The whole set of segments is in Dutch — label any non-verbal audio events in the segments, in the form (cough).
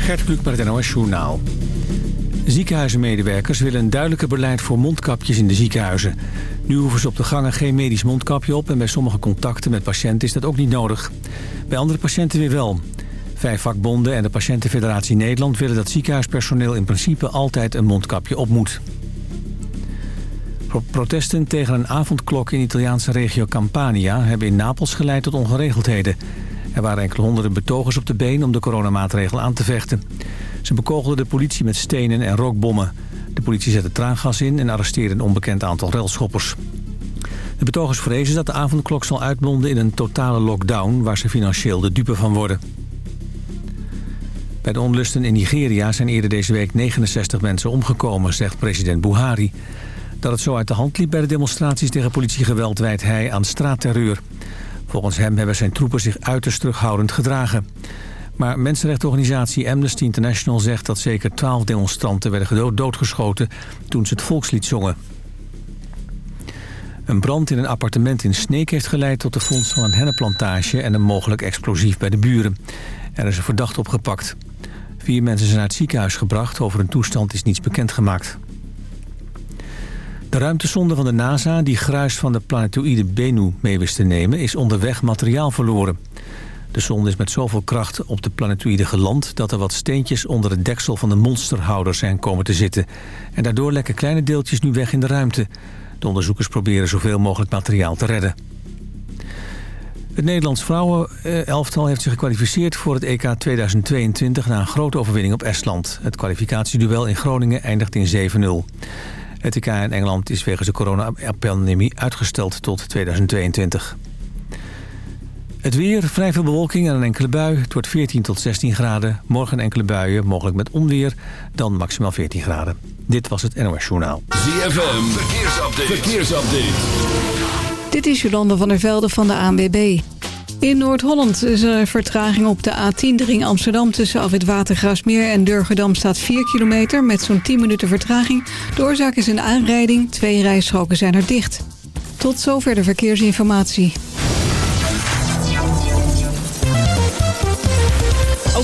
Gert Kluk met het NOS Journaal. Ziekenhuizenmedewerkers willen een duidelijker beleid voor mondkapjes in de ziekenhuizen. Nu hoeven ze op de gangen geen medisch mondkapje op... en bij sommige contacten met patiënten is dat ook niet nodig. Bij andere patiënten weer wel. Vijf vakbonden en de Patiëntenfederatie Nederland... willen dat ziekenhuispersoneel in principe altijd een mondkapje op moet. Protesten tegen een avondklok in de Italiaanse regio Campania... hebben in Napels geleid tot ongeregeldheden. Er waren enkele honderden betogers op de been om de coronamaatregel aan te vechten. Ze bekogelden de politie met stenen en rookbommen. De politie zette traangas in en arresteerde een onbekend aantal relschoppers. De betogers vrezen dat de avondklok zal uitmonden in een totale lockdown... waar ze financieel de dupe van worden. Bij de onlusten in Nigeria zijn eerder deze week 69 mensen omgekomen, zegt president Buhari. Dat het zo uit de hand liep bij de demonstraties tegen politiegeweld wijt hij aan straatterreur. Volgens hem hebben zijn troepen zich uiterst terughoudend gedragen. Maar mensenrechtenorganisatie Amnesty International zegt dat zeker 12 demonstranten werden doodgeschoten toen ze het volkslied zongen. Een brand in een appartement in Sneek heeft geleid tot de fonds van een hennenplantage en een mogelijk explosief bij de buren. Er is een verdachte opgepakt. Vier mensen zijn naar het ziekenhuis gebracht. Over hun toestand is niets bekendgemaakt. De ruimtesonde van de NASA, die gruis van de planetoïde Bennu mee wist te nemen... is onderweg materiaal verloren. De sonde is met zoveel kracht op de planetoïde geland... dat er wat steentjes onder het deksel van de monsterhouder zijn komen te zitten. En daardoor lekken kleine deeltjes nu weg in de ruimte. De onderzoekers proberen zoveel mogelijk materiaal te redden. Het Nederlands vrouwenelftal heeft zich gekwalificeerd voor het EK 2022... na een grote overwinning op Estland. Het kwalificatieduel in Groningen eindigt in 7-0. Het EK in Engeland is wegens de coronapandemie uitgesteld tot 2022. Het weer, vrij veel bewolking en een enkele bui. Het wordt 14 tot 16 graden. Morgen enkele buien, mogelijk met onweer. Dan maximaal 14 graden. Dit was het NOS Journaal. ZFM, verkeersupdate. verkeersupdate. Dit is Jolanda van der Velde van de ANWB. In Noord-Holland is er vertraging op de A10 de ring Amsterdam... tussen Afwit Watergraasmeer en Durgedam staat 4 kilometer... met zo'n 10 minuten vertraging. De oorzaak is een aanrijding. Twee rijstroken zijn er dicht. Tot zover de verkeersinformatie.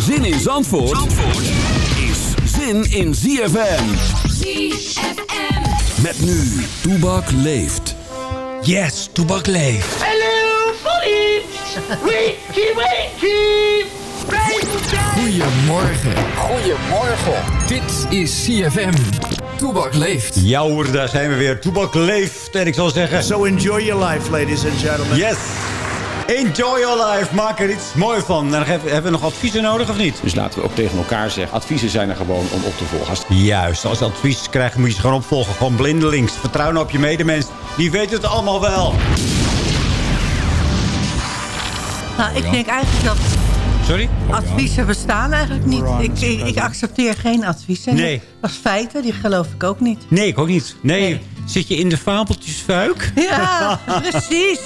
Zin in Zandvoort, Zandvoort is zin in ZFM. ZFM. Met nu, Toebak leeft. Yes, Toebak leeft. Hallo, police! Wiki, wiki! Goedemorgen. Goedemorgen. Dit is CFM. Toebak leeft. Ja hoor, daar zijn we weer. Toebak leeft. En ik zal zeggen... So enjoy your life, ladies and gentlemen. Yes. Enjoy your life. Maak er iets moois van. Dan hebben we nog adviezen nodig of niet? Dus laten we ook tegen elkaar zeggen. Adviezen zijn er gewoon om op te volgen. Juist. Als je advies krijgt moet je ze gewoon opvolgen. Gewoon blindelings. Vertrouw nou op je medemens. Die weet het allemaal wel. Nou, ik denk eigenlijk dat Sorry? adviezen bestaan eigenlijk niet. Ik, ik, ik accepteer geen adviezen. Nee. Dat is feiten, die geloof ik ook niet. Nee, ik ook niet. Nee. Zit je in de fabeltjesfuik? Ja, (laughs) precies.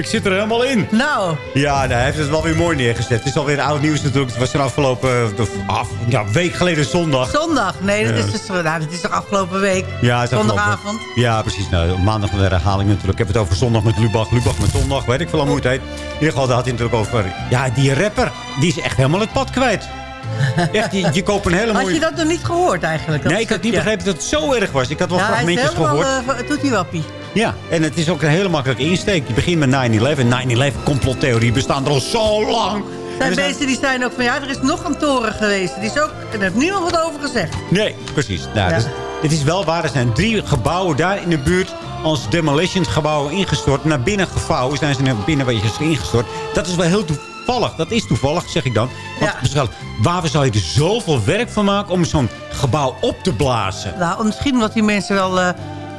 Ik zit er helemaal in. Nou. Ja, nou, hij heeft het wel weer mooi neergezet. Het is alweer oud nieuws natuurlijk. Het was er afgelopen uh, af, ja, week geleden zondag. Zondag? Nee, dat, Ja. is, dus, nou, dat is toch afgelopen week? Ja, het is Zondagavond. afgelopen. Ja, precies. Nou, maandag de herhaling natuurlijk. Ik heb het over zondag met Lubach. Lubach met zondag. Weet ik veel hoe het heet. In ieder geval, daar had hij natuurlijk over... Ja, die rapper, die is echt helemaal het pad kwijt. (laughs) Echt, je, je koopt een hele mooie... Had je dat nog niet gehoord eigenlijk? Nee, ik had niet begrepen dat het zo erg was. Ik had wel Ja, hij is fragmentjes gehoord. eh, doet hij wappie. Ja, en het is ook een hele makkelijke insteek. Je begint met 9-11. 9-11 complottheorie bestaan er al zo lang. Er zijn mensen die zijn ook van ja, er is nog een toren geweest. Die is ook, en daar heeft niemand wat over gezegd. Nee, precies. Nou, Ja. dus, het is wel waar. Er zijn drie gebouwen daar in de buurt als demolition gebouwen ingestort. Naar binnen gevouwen zijn ze naar binnen ingestort. Dat is wel heel toevallig. Dat is toevallig, zeg ik dan. Want Ja. waar zou je er zoveel werk van maken om zo'n gebouw op te blazen? Nou, misschien omdat die mensen wel eh,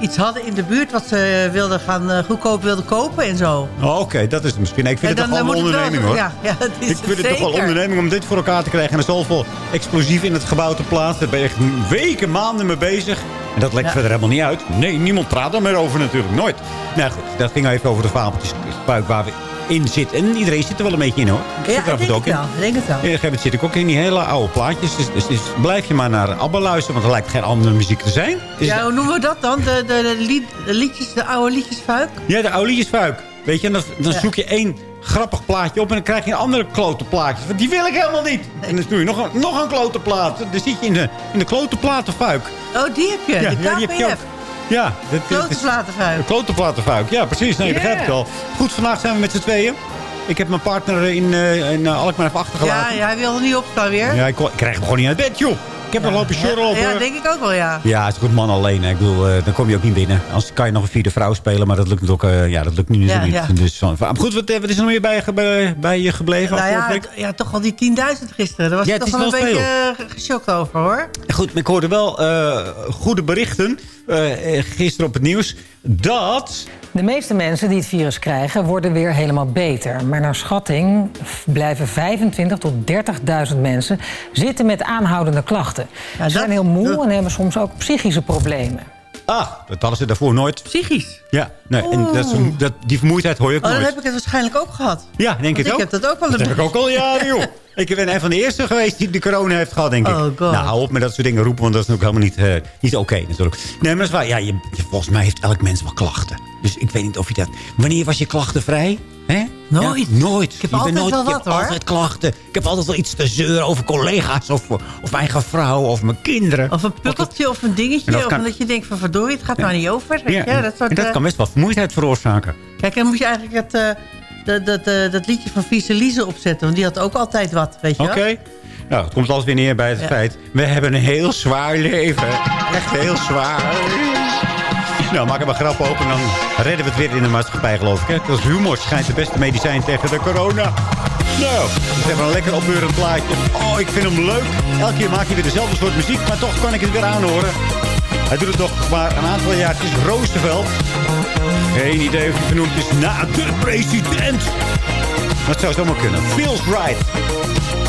iets hadden in de buurt... wat ze wilden gaan, eh, goedkoop wilden kopen en zo. Oh, Oké, dat is het misschien. Ik vind het toch wel eh, een wel- onderneming, hoor. Ja, ja, dat is Ik vind het toch wel onderneming om dit voor elkaar te krijgen. En er is zoveel explosief in het gebouw te plaatsen. Daar ben je echt weken, maanden mee bezig. En dat lekt Ja. verder helemaal niet uit. Nee, niemand praat er meer over natuurlijk. Nooit. Nou goed, dat ging even over de fabeltjespuik waar we in zitten. En iedereen zit er wel een beetje in hoor. Ik Ja, ik denk ook het in. wel. Ik denk het wel. Op een gegeven moment zit ik ook in die hele oude plaatjes. Dus, dus, dus blijf je maar naar ABBA luisteren. Want er lijkt geen andere muziek te zijn. Ja, hoe noemen we dat dan? De, de, de, lied- de liedjes, de oude liedjesfuik? Ja, de oude liedjesfuik. Weet je, en dan, dan Ja. zoek je één grappig plaatje op... en dan krijg je een andere klote plaatje. Want die wil ik helemaal niet. En dan doe je nog een, nog een klote plaat. Dan zit je in de, in de klote platenfuik. Oh, die heb je. de die heb je ook. Ja, dat, dat Grote is platenfuik. een klote platenfuik. Ja, precies. Nee, Ja. begrijp ik al. Goed, vandaag zijn we met z'n tweeën. Ik heb mijn partner in, eh in eh, Alkmaar even Ja, achtergelaten. ja, hij wilde niet opstaan weer. Ja, ik, ik krijg hem gewoon niet uit bed, joh. Ik heb nog lopen sjorrelen op... Ja, eh, denk ik ook wel, ja. Ja, het is goed man alleen. Hè. Ik bedoel, eh, dan kom je ook niet binnen. Als kan je nog een vierde vrouw spelen, maar dat lukt natuurlijk ook, eh, ja, dat lukt nu Ja, niet. ja. Dus, van- maar goed, wat, eh, wat is er nog meer bij, bij, bij je gebleven? Nou ja, ja, toch wel die 10.000 gisteren. Daar was Ja, ik toch wel een beetje eh, geschokt over, hoor. Goed, maar ik hoorde wel eh, goede berichten eh, eh, gisteren op het nieuws. Dat... De meeste mensen die het virus krijgen worden weer helemaal beter. Maar naar schatting blijven 25 tot 30.000 mensen zitten met aanhoudende klachten. Ze zijn heel moe en hebben soms ook psychische problemen. Ah, dat hadden ze daarvoor nooit. Psychisch? Ja, nee, en dat, een- dat, die vermoeidheid hoor je ook Oh, nooit. heb ik het waarschijnlijk ook gehad. Ja, denk Want ik ik ook. heb dat ook wel Dat heb ik ook al jaren, joh. Ik ben een van de eerste geweest die de corona heeft gehad, denk ik. Oh, God. Nou, hou op met dat soort dingen roepen, want dat is natuurlijk helemaal niet, eh, niet oké natuurlijk. Nee, maar dat is waar. Ja, je, je- volgens mij heeft elk mens wel klachten. Dus ik weet niet of je dat... Wanneer was je klachtenvrij? Hè? Nooit. Ja, nooit. Ik heb Je altijd nooit, wel ik wat, heb hoor. altijd klachten. Ik heb altijd wel iets te zeuren over collega's of, of mijn eigen vrouw of mijn kinderen. Of een pukkeltje of een En dingetje. dat Of kan- dat je denkt van verdorie, het gaat nou niet over. Je? dat soort, en dat eh, kan best wel vermoeidheid veroorzaken. Kijk, dan moet je eigenlijk het, eh, dat, dat, dat liedje van Vieze Lize opzetten. Want die had ook altijd wat, weet je Oké. Nou, het komt alles weer neer bij het Ja. feit... we hebben een heel zwaar leven. Echt heel zwaar. Nou, maak er maar grap open en dan redden we het weer in de maatschappij, geloof ik. Hè? Dat is humor schijnt de beste medicijn tegen de corona. Nou, we hebben een lekker opbeurend plaatje. Oh, ik vind hem leuk. Elke keer maakt hij weer dezelfde soort muziek, maar toch kan ik het weer aanhoren. Hij doet het nog maar een aantal jaar. Het is Roosevelt. Geen idee of hij is na de president. Dat zou zomaar kunnen. Feels right.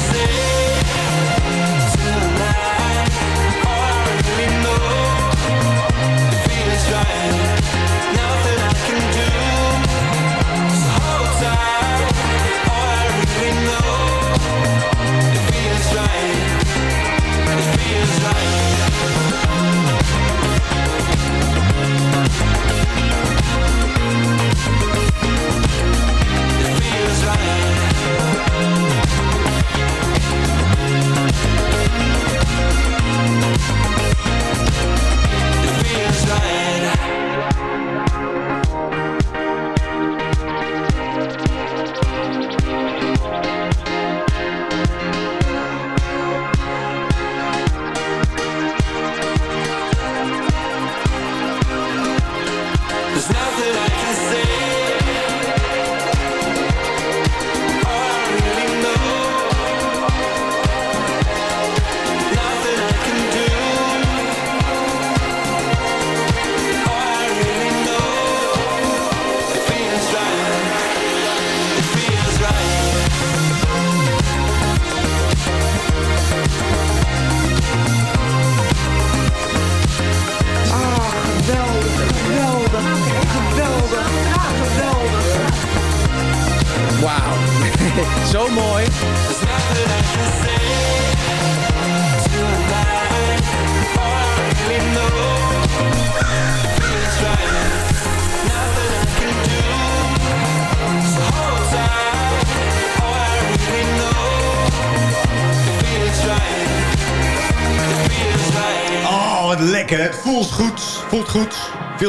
say.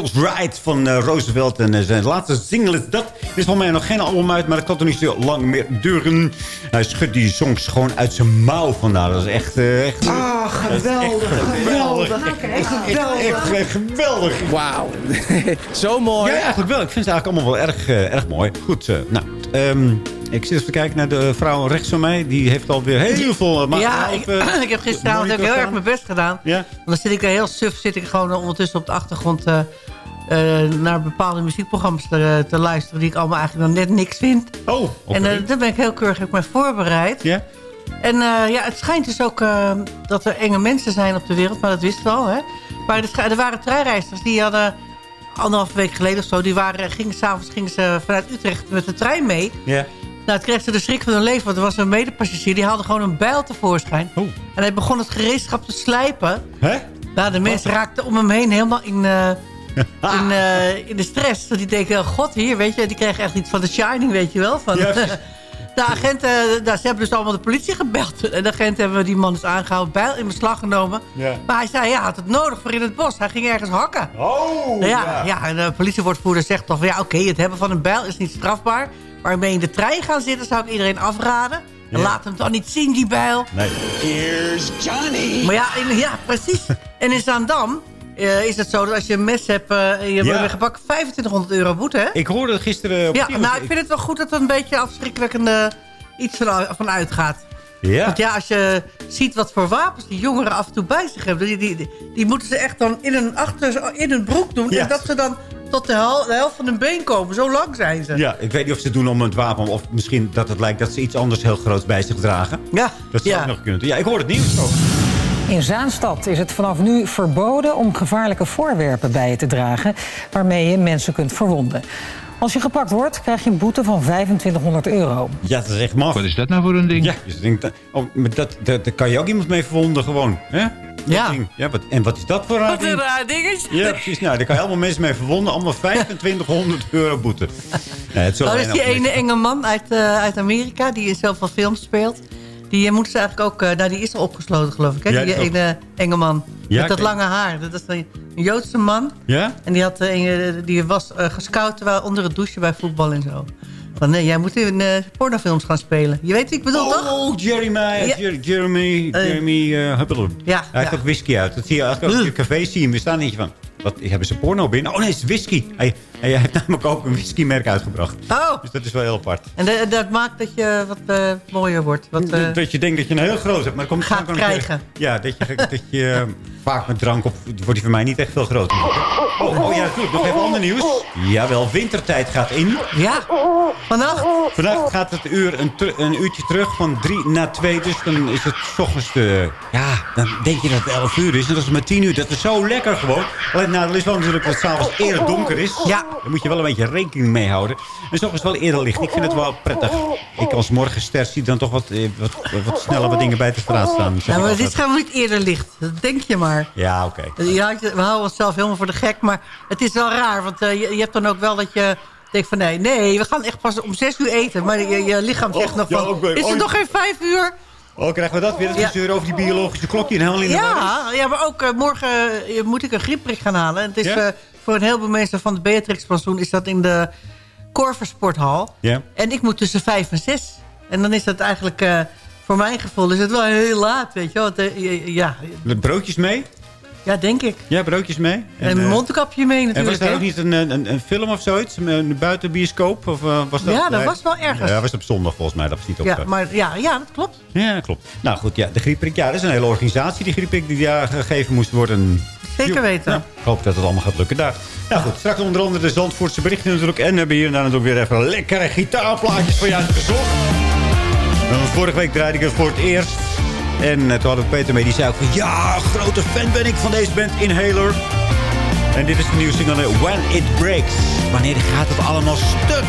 Feels Right van eh, Roosevelt. En eh, zijn laatste single is dat. Er is van mij nog geen album uit, maar dat kan toch niet zo lang meer duren. Hij schudt die songs gewoon uit zijn mouw vandaan. Dat is echt... eh, echt Ah, geweldig, geweldig. Geweldig. Echt, echt geweldig. Wauw. (laughs) Zo mooi. Ja, eigenlijk wel. Ik vind het eigenlijk allemaal wel erg, erg mooi. Goed, eh, nou... ehm, ik zit even te kijken naar de vrouw rechts van mij. Die heeft alweer heel veel... eh, Ja, materiaal ik, op, eh, (laughs) ik heb gisteravond ook heel erg mijn best gedaan. Ja? Want dan zit ik daar heel suf, zit ik gewoon ondertussen op de achtergrond... eh, eh, naar bepaalde muziekprogramma's te, te luisteren... die ik allemaal eigenlijk nog net niks vind. Oh. En eh, daar ben ik heel keurig heb ik mij voorbereid. Ja? En eh, ja, het schijnt dus ook eh, dat er enge mensen zijn op de wereld. Maar dat wisten we al, hè. Maar er, er waren treinreizigers die hadden... anderhalve week geleden of zo... die waren, gingen s'avonds gingen ze vanuit Utrecht met de trein mee... Ja. Nou, het kreeg ze de schrik van hun leven. Want er was een medepassagier. Die haalde gewoon een bijl tevoorschijn. Oh. En hij begon het gereedschap te slijpen. Hè? Nou, de mensen raakten om hem heen helemaal in, eh, (laughs) in, eh, in de stress. Want die denken, oh god, hier, weet je. Die kregen echt iets van The Shining, weet je wel. Van, Ja. de (laughs) agenten, nou, ze hebben dus allemaal de politie gebeld. (laughs) En de agenten hebben die man dus aangehouden. Bijl in beslag genomen. Maar hij zei, ja, hij had het nodig voor in het bos. Hij ging ergens hakken. Oh, Nou ja, ja. en de politiewoordvoerder zegt toch... van, ja, oké, het hebben van een bijl is niet strafbaar. Maar mee in de trein gaan zitten zou ik iedereen afraden. En Ja. laat hem dan niet zien, die bijl. Nee. Here's Johnny. Maar ja, in, ja precies. (laughs) en in Zaandam eh, is het zo dat als je een mes hebt... eh, en je Ja. wordt gepakt, 2500 euro boete, hè? Ik hoorde het gisteren op ja, nou, ik vind het wel goed dat er een beetje afschrikkelijkende iets van, van uitgaat. Ja. Want ja, als je ziet wat voor wapens die jongeren af en toe bij zich hebben... die, die, die, die moeten ze echt dan in een, achter, in een broek doen... Ja. en dat ze dan tot de, hel- de helft van hun been komen. Zo lang zijn ze. Ja, ik weet niet of ze het doen om het wapen... of misschien dat het lijkt dat ze iets anders heel groots bij zich dragen. Ja, Dat zou ja. ook nog kunnen. Ja, ik hoor het nieuws ook. In Zaanstad is het vanaf nu verboden om gevaarlijke voorwerpen bij je te dragen... waarmee je mensen kunt verwonden. Als je gepakt wordt, krijg je een boete van 2500 euro. Ja, dat is echt maf. Wat is dat nou voor een ding? Ja, dus denk, dat- oh, maar dat, dat, daar kan je ook iemand mee verwonden gewoon. Hè? Ja. ja wat, en wat is dat voor raar Wat een raar dingetje. Ja, precies. Nou, daar kan je allemaal mensen mee verwonden. Allemaal 2500 (laughs) euro boete. Nee, het Nou, dat is die ene enge man uit, eh, uit Amerika... die in zoveel films speelt. Die eh, moeten ze eigenlijk ook... eh, nou, die is al opgesloten, geloof ik. Hè? Ja, die ene enge man. Ja, met dat kijk. lange haar. Dat is een Joodse man. Ja? En die, had, eh, een- die was eh, gescout onder het douchen bij voetbal en zo. Van nee, jij moet in eh, pornofilms gaan spelen. Je weet wie ik bedoel, toch? Oh, Jeremy, Ja. Jer- Jeremy, Jeremy uh, Huppelen. Ja, Hij heeft ook whisky uit. Dat zie je eigenlijk ook in cafés zien. We staan niet van, wat, hebben ze porno binnen? Oh nee, het is whisky. Hij, hij heeft namelijk ook een whiskymerk uitgebracht. Oh, Dus dat is wel heel apart. en de- dat maakt dat je wat eh, mooier wordt. Wat, eh, dat je denkt dat je een heel groot hebt. Maar komt Gaat dan eh, krijgen. Ja, dat je, dat je eh, vaak met drank op... wordt die voor mij niet echt veel groter. Oh, oh ja, natuurlijk. Nog even ander nieuws. Jawel, wintertijd gaat in. ja, vannacht. Vannacht gaat het uur een, een uurtje terug van drie naar twee. Dus dan is het 's ochtends... de ja, dan denk je dat het 11 uur is. En dat is maar 10 uur. Dat is zo lekker gewoon. Alleen nou, er is wel natuurlijk dat het s'avonds eerder donker is. Ja. Daar moet je wel een beetje rekening mee houden. En s ochtends wel eerder licht. Ik vind het wel prettig. Ik als morgenster zie dan toch wat, eh, wat, wat sneller wat dingen bij het straat staan. Ja, maar dit is gewoon niet eerder licht. Dat denk je maar. Ja, oké. Ja, we houden onszelf helemaal voor de gek. Maar het is wel raar. Want eh, je, je hebt dan ook wel dat je denkt van... Nee, nee, we gaan echt pas om zes uur eten. Maar je, je lichaam zegt Oh, nog van... is het oh, nog geen vijf uur? Oh, krijgen we dat weer? Dat Ja. gezeur over die biologische klokje en helemaal in de is? Ja, ja, maar ook eh, morgen moet ik een griepprik gaan halen. En het is Ja? Voor een heleboel mensen van het Beatrix-plantsoen... is dat in de Korversporthal. Ja. En ik moet tussen vijf en zes. En dan is dat eigenlijk... eh, voor mijn gevoel is het wel heel laat, weet je wel. Eh, ja, Met broodjes mee? Ja, denk ik. Ja, broodjes mee. En, een eh, mondkapje mee En was natuurlijk. daar ook niet een, een, een film of zoiets? Een, buitenbioscoop? Of, was dat, Ja, dat was wel ergens. Ja, dat was op zondag volgens mij. Dat was niet op... Ja, maar ja, ja, dat klopt. Ja, klopt. Nou goed, ja, de griepprik. Ja, dat is een hele organisatie, die griepprik die daar gegeven moest worden. Zeker weten. Ja, ik hoop dat het allemaal gaat lukken daar. Nou goed, straks onder andere de Zandvoortse berichten natuurlijk. En we hebben hier en daar natuurlijk weer even lekkere gitaarplaatjes voor je uitgezocht. Nou, vorige week draaide ik het voor het eerst. En eh, toen hadden we Peter mee, die zei ook van... Ja, grote fan ben ik van deze band Inhaler. En dit is de nieuwe single eh, When It Breaks. Wanneer gaat het allemaal stuk?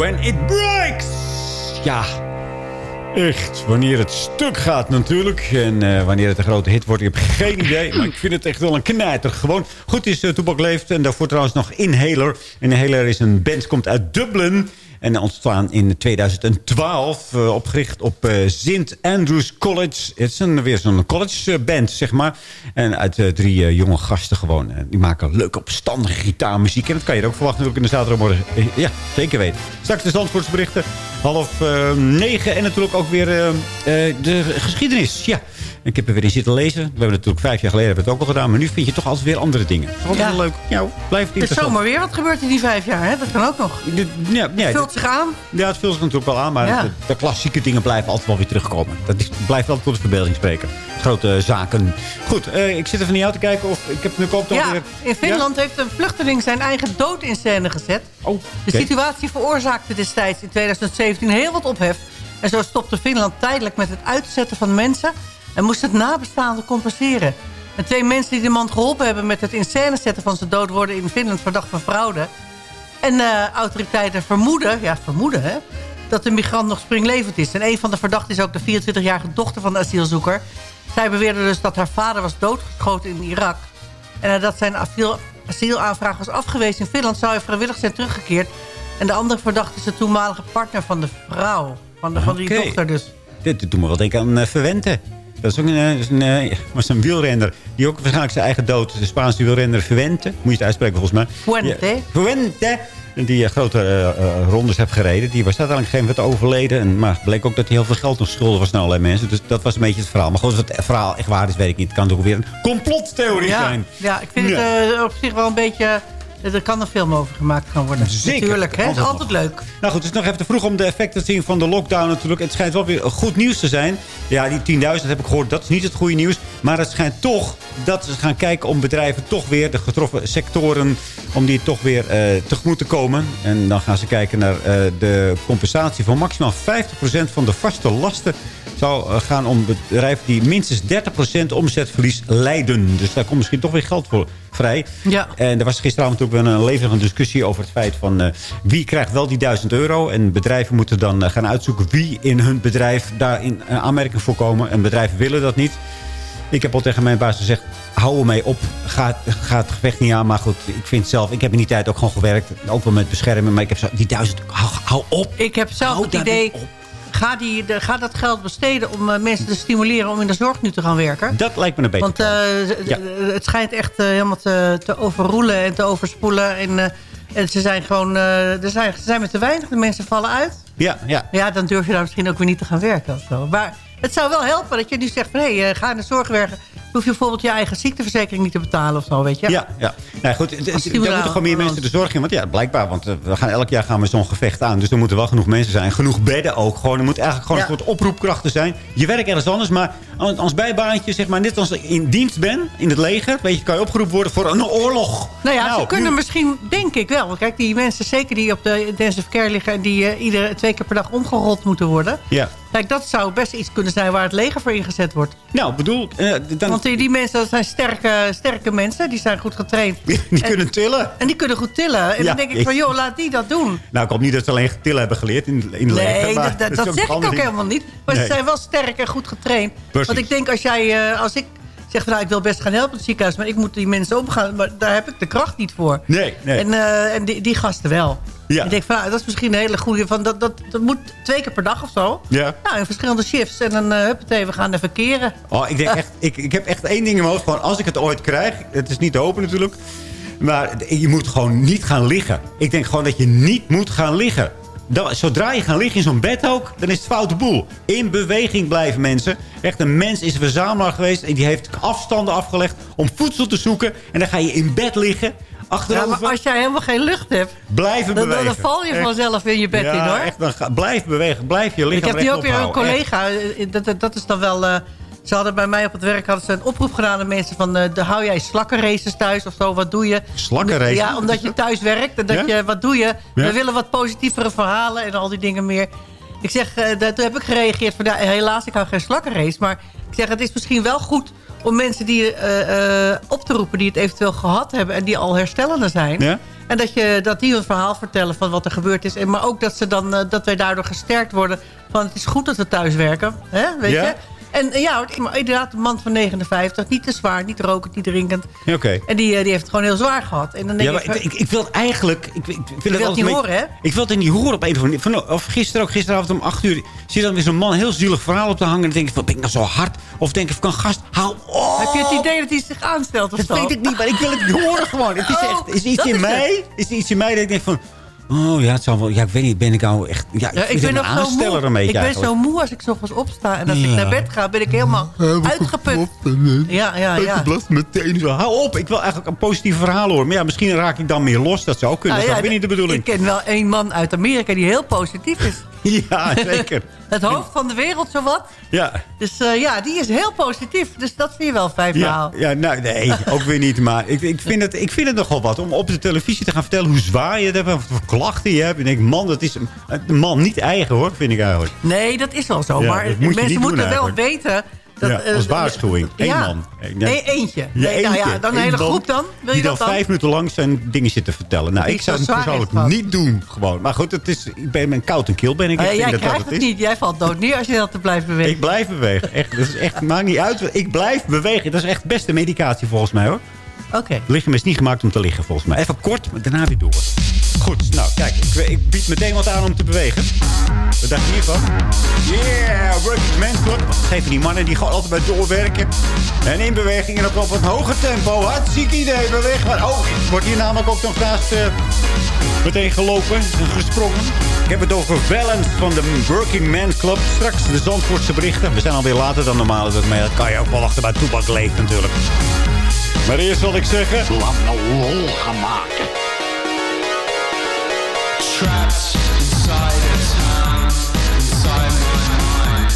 When It Breaks. Ja, echt. Wanneer het stuk gaat natuurlijk. En eh, wanneer het een grote hit wordt, ik heb geen idee. Maar ik vind het echt wel een knijter. Gewoon goed is uh, Toepak Leeft. En daarvoor trouwens nog Inhaler. Inhaler is een band, komt uit Dublin. En ontstaan in 2012. eh, opgericht op eh, St. Andrews College. Het is een, weer zo'n college eh, zeg maar. En uit drie jonge gasten gewoon. Die maken leuke opstandige gitaarmuziek. En dat kan je ook verwachten natuurlijk in de zaterdagmorgen. Ja, zeker weten. Straks de Zandvoortsberichten. Half negen. En natuurlijk ook weer de geschiedenis. Ja. Ik heb er weer in zitten lezen. We hebben het natuurlijk vijf jaar geleden hebben we het ook al gedaan. Maar nu vind je toch altijd weer andere dingen. Dat is altijd Ja. wel leuk. Ja, blijft Het is zomaar weer wat gebeurt in die vijf jaar, hè? Dat kan ook nog. Ja, ja, Het vult zich aan. ja, het vult zich natuurlijk wel aan. Maar Ja. de, de klassieke dingen blijven altijd wel weer terugkomen. Dat is, blijft altijd tot de verbeelding spreken. Grote zaken. Goed, eh, ik zit even naar jou te kijken. Of, ik heb nu kop Ja, weer... in Finland heeft een vluchteling zijn eigen dood in scène gezet. Oh, De situatie veroorzaakte destijds in 2017 heel wat ophef. En zo stopte Finland tijdelijk met het uitzetten van mensen... en moest het nabestaanden compenseren. En twee mensen die de man geholpen hebben met het in scène zetten van zijn dood... worden in Finland verdacht van fraude. En eh, autoriteiten vermoeden, ja vermoeden hè... dat de migrant nog springlevend is. En een van de verdachten is ook de 24-jarige dochter van de asielzoeker. Zij beweerde dus dat haar vader was doodgeschoten in Irak. En nadat zijn asiel, asielaanvraag was afgewezen in Finland... zou hij vrijwillig zijn teruggekeerd. En de andere verdachte is de toenmalige partner van de vrouw. Van, de, van die dochter dus. Dit doet me wel denken aan uh, Verwente. Dat is ook een, eh, een, eh, was een wielrenner. Die ook waarschijnlijk zijn eigen dood. De Spaanse wielrenner Verwente. Moet je het uitspreken volgens mij. Fuente. Ja, Fuente. En Die eh, grote rondes heeft gereden. Die was uiteindelijk geen wat overleden. En, maar het bleek ook dat hij heel veel geld nog schuldig was naar allerlei mensen. Dus dat was een beetje het verhaal. Maar goed, of het verhaal echt waar is, weet ik niet. Het kan toch weer een complottheorie Ja, zijn. ja, ik vind Ja. het op zich wel een beetje... Er kan een film over gemaakt gaan worden. Zeker. Natuurlijk, hè? Altijd altijd leuk. Nou goed, het is nog even te vroeg om de effecten te zien van de lockdown natuurlijk. Het schijnt wel weer goed nieuws te zijn. Ja, die 10.000 heb ik gehoord, dat is niet het goede nieuws. Maar het schijnt toch dat ze gaan kijken om bedrijven toch weer, de getroffen sectoren, om die toch weer eh, tegemoet te komen. En dan gaan ze kijken naar eh, de compensatie van maximaal 50% van de vaste lasten. Zou eh, gaan om bedrijven die minstens 30% omzetverlies lijden. Dus daar komt misschien toch weer geld voor vrij. Ja. En er was gisteravond ook een levendige discussie over het feit van... eh, wie krijgt wel die 1000 euro. En bedrijven moeten dan eh, gaan uitzoeken wie in hun bedrijf daarin een aanmerking voor komen. En bedrijven willen dat niet. Ik heb al tegen mijn baas gezegd, hou ermee op. Ga, ga het gevecht niet aan. Maar goed, ik vind zelf, ik heb in die tijd ook gewoon gewerkt. Ook wel met beschermen. Maar ik heb zo, die 1000, hou, hou op. Ik heb zelf Hou het idee... Ga, die, de, ga dat geld besteden om eh, mensen te stimuleren om in de zorg nu te gaan werken. Dat lijkt me een beetje. Want eh, Ja. z- het schijnt echt eh, helemaal te, te overroelen en te overspoelen. En, eh, en ze zijn gewoon... eh, er zijn, ze zijn met te weinig. De mensen vallen uit. Ja, ja. Ja, dan durf je daar misschien ook weer niet te gaan werken. Of zo. Maar het zou wel helpen dat je nu zegt van... hé, hey, eh, ga in de zorg werken. Hoef je bijvoorbeeld je eigen ziekteverzekering niet te betalen of zo, weet je. Ja, ja. Nou goed, daar moeten gewoon meer mensen de zorg in. Want ja, blijkbaar, want eh, we gaan, elk jaar gaan we zo'n gevecht aan. Dus er moeten wel genoeg mensen zijn. Genoeg bedden ook. Gewoon, er moet eigenlijk gewoon Ja. een soort oproepkrachten zijn. Je werkt ergens anders, maar als bijbaantje, zeg maar, net als ik in dienst ben, in het leger, weet je, kan je opgeroepen worden voor een oorlog. Nou ja, ze kunnen nu- misschien, denk ik wel. Kijk, die mensen zeker die op de intensive care liggen... en die eh, iedere twee keer per dag omgerold moeten worden... Ja. Kijk, dat zou best iets kunnen zijn waar het leger voor ingezet wordt. Nou, bedoel, eh, dan, Want die, die mensen, dat zijn sterke, sterke mensen. Die zijn goed getraind. (laughs) die kunnen tillen. En die kunnen goed tillen. En Ja, dan denk ik van, joh, laat die dat doen. Nou, ik hoop niet dat ze alleen tillen hebben geleerd in, in het. Nee, maar dat, dat, zeg ik ook ding. helemaal niet. Maar Nee. ze zijn wel sterk en goed getraind. Precies. Want ik denk, als jij, eh, als ik zeg, nou, ik wil best gaan helpen in het ziekenhuis... maar ik moet die mensen opgaan, maar daar heb ik de kracht niet voor. Nee, nee. En, eh, en die, die gasten wel. Ja. Ik denk van, nou, dat is misschien een hele goede... Van, dat, dat, dat moet twee keer per dag of zo. Ja. Nou, in verschillende shifts. En dan, uh, huppatee, we gaan even keren. Oh, ik, denk (laughs) echt, ik, ik heb echt één ding in mijn hoofd. Gewoon, als ik het ooit krijg, het is niet te hopen natuurlijk. Maar je moet gewoon niet gaan liggen. Ik denk gewoon dat je niet moet gaan liggen. Dan, zodra je gaat liggen in zo'n bed ook, dan is het foute boel. In beweging blijven mensen. Echt, een mens is een verzamelaar geweest. En die heeft afstanden afgelegd om voedsel te zoeken. En dan ga je in bed liggen. Ja, Achterover. maar als jij helemaal geen lucht hebt... Blijven dan, bewegen. dan val je Echt. vanzelf in je bed ja, in, hoor. echt, dan ga, blijf bewegen. Blijf je Ik lichaam heb nu ook weer een collega. eh, Dat, dat, dat is dan wel... eh, ze hadden bij mij op het werk hadden ze een oproep gedaan aan mensen van... eh, de, hou jij slakkenraces thuis of zo? Wat doe je? Slakkenraces? Ja, omdat je thuis werkt. En dat Ja? je, wat doe je? Ja? We willen wat positievere verhalen en al die dingen meer. Ik zeg, dat, toen heb ik gereageerd van... helaas, ik hou geen slakkenrace. Maar ik zeg, het is misschien wel goed om mensen die eh, eh, op te roepen... die het eventueel gehad hebben en die al herstellende zijn. Ja? En dat, je, dat die een verhaal vertellen van wat er gebeurd is. En, maar ook dat, ze dan, eh, dat wij daardoor gesterkt worden... van het is goed dat we thuis werken. Hè? Weet Ja? je? En eh, ja, inderdaad, een man van 59. Niet te zwaar, niet rokend, niet drinkend. Oké. En die, eh, die heeft het gewoon heel zwaar gehad. En dan denk Ja, maar ik, ik, wil het eigenlijk... Ik, ik, ik wil het altijd niet horen, hè? Ik wil het niet horen op een of andere manier. Of gisteren ook, gisteravond om 8 uur... zie je dan weer zo'n man een heel zielig verhaal op te hangen... en dan denk ik van, ben ik nou zo hard? Of denk ik van, gast, hou op! heb je het idee dat hij zich aanstelt of Dat zo? weet ik niet, maar ik wil het niet horen gewoon. Het is Oh, echt, is iets dat in is mij, is iets in mij dat ik denk van... Oh ja, het zal wel. Ja, ik weet niet, ben ik nou echt... Ja, Ja, ik ben nog zo aansteller moe. Ik ben eigenlijk. zo moe als ik 's ochtends opsta. En als ik naar bed ga, ben ik helemaal uitgeput. Ja, ja, ja. meteen zo. Hou op, ik wil eigenlijk een positief verhaal horen. Maar ja, misschien raak ik dan meer los. Dat zou ook kunnen. Nou dat is ja, ook weer niet de bedoeling. Ik ken wel één man uit Amerika die heel positief is. (laughs) Ja, zeker. (laughs) Het hoofd van de wereld, zowat. Ja, Dus eh, ja, die is heel positief. Dus dat vind je wel fijn ja, verhaal. ja nou, nee, (laughs) ook weer niet. Maar ik, ik, vind het, ik vind het nogal wat om op de televisie te gaan vertellen hoe zwaar je het hebt. en Wat voor klachten je hebt. En ik denk, man, dat is een, man niet eigen hoor, vind ik eigenlijk. Nee, dat is wel zo. Ja, maar moet mensen moeten wel weten... Dat, Ja, eh, als waarschuwing. Eén ja. man. Nee. eentje. Ja, Nee, nou ja, eentje. dan een hele groep dan. Wil je die dan vijf minuten lang zijn dingen zitten vertellen. Nou, Die ik zou zo het persoonlijk niet doen. Gewoon. Maar goed, het is, ik ben koud en kil ben ik. Eh, jij dat dat krijgt het niet. Jij valt dood neer als je dat te blijft bewegen. Ik blijf bewegen. Echt, dat is echt, maakt niet uit. Ik blijf bewegen. Dat is echt beste medicatie volgens mij hoor. Oké. Het lichaam is niet gemaakt om te liggen volgens mij. Even kort, maar daarna weer door. Goed, nou kijk, ik, ik bied meteen wat aan om te bewegen. Wat dacht je hiervan? Yeah, Working Men's Club. Wat geven die mannen die gewoon altijd bij doorwerken. En in beweging en ook op een hoger tempo. Hartstikke idee, beweeg maar. Oh, ik word hier namelijk ook nog naast eh, meteen gelopen en gesprongen. Ik heb het over Balance van de Working Men's Club. Straks de Zandvoortse berichten. We zijn alweer later dan normaal. Maar dat kan je ook wel wachten bij Toebak Leeft natuurlijk. Maar eerst zal ik zeggen... Laat nou lol gaan maken. Trapped inside a town, inside my mind.